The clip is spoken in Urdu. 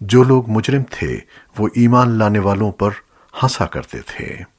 جو لوگ مجرم تھے وہ ایمان لانے والوں پر ہنسا کرتے تھے۔